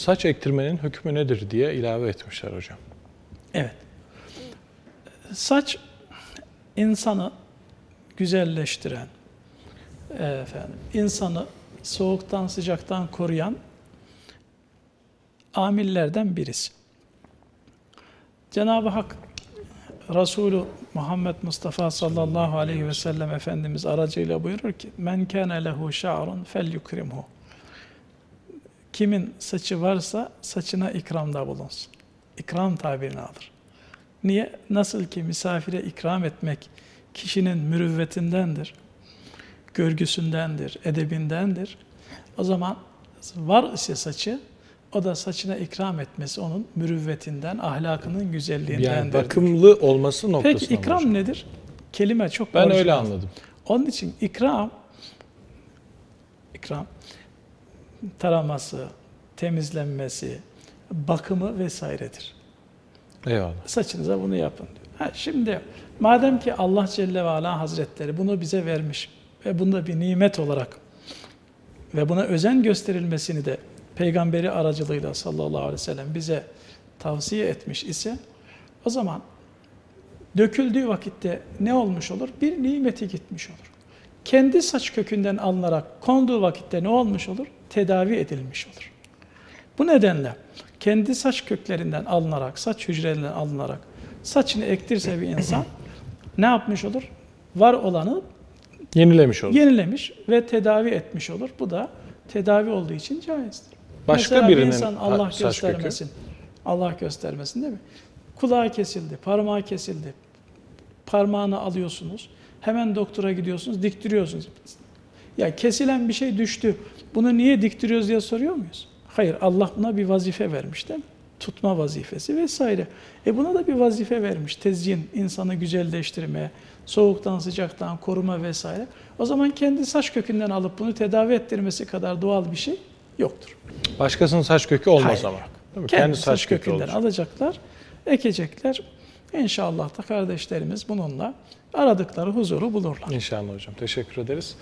Saç ektirmenin hükmü nedir diye ilave etmişler hocam. Evet. Saç insanı güzelleştiren, efendim, insanı soğuktan sıcaktan koruyan amillerden birisi. Cenab-ı Hak Resulü Muhammed Mustafa sallallahu aleyhi ve sellem Efendimiz aracıyla buyurur ki men kâne lehu şa'run fel yukrimhu kimin saçı varsa saçına ikramda bulunsun. İkram tabirini alır. Niye? Nasıl ki misafire ikram etmek kişinin mürüvvetindendir, görgüsündendir, edebindendir. O zaman var ise saçı, o da saçına ikram etmesi onun mürüvvetinden, ahlakının güzelliğindendir. Yani bakımlı olması noktasında Peki ikram hocam? nedir? Kelime çok Ben öyle anladım. Onun için ikram, ikram, taraması, temizlenmesi, bakımı vesairedir. Eyvallah. Saçınıza bunu yapın diyor. Ha, şimdi madem ki Allah Celle ve Ala Hazretleri bunu bize vermiş ve bunda bir nimet olarak ve buna özen gösterilmesini de peygamberi aracılığıyla sallallahu aleyhi ve sellem bize tavsiye etmiş ise o zaman döküldüğü vakitte ne olmuş olur? Bir nimeti gitmiş olur. Kendi saç kökünden alınarak konduğu vakitte ne olmuş olur? Tedavi edilmiş olur. Bu nedenle kendi saç köklerinden alınarak, saç hücrelerinden alınarak saçını ektirse bir insan ne yapmış olur? Var olanı Yenilemiş olur. yenilemiş ve tedavi etmiş olur. Bu da tedavi olduğu için caizdir. Başka Mesela bir birinin insan Allah saç kökü? göstermesin. Allah göstermesin değil mi? Kulağı kesildi, parmağı kesildi. Parmağını alıyorsunuz. Hemen doktora gidiyorsunuz, diktiriyorsunuz. Ya kesilen bir şey düştü. Bunu niye diktiriyoruz diye soruyor muyuz? Hayır, Allah buna bir vazife vermiş değil mi? Tutma vazifesi vesaire. E buna da bir vazife vermiş. Tezyin, insanı güzelleştirme, soğuktan sıcaktan koruma vesaire. O zaman kendi saç kökünden alıp bunu tedavi ettirmesi kadar doğal bir şey yoktur. Başkasının saç kökü olmaz Hayır, ama. mi? Kendi, saç, kökünden olacak. alacaklar, ekecekler. İnşallah da kardeşlerimiz bununla aradıkları huzuru bulurlar. İnşallah hocam. Teşekkür ederiz.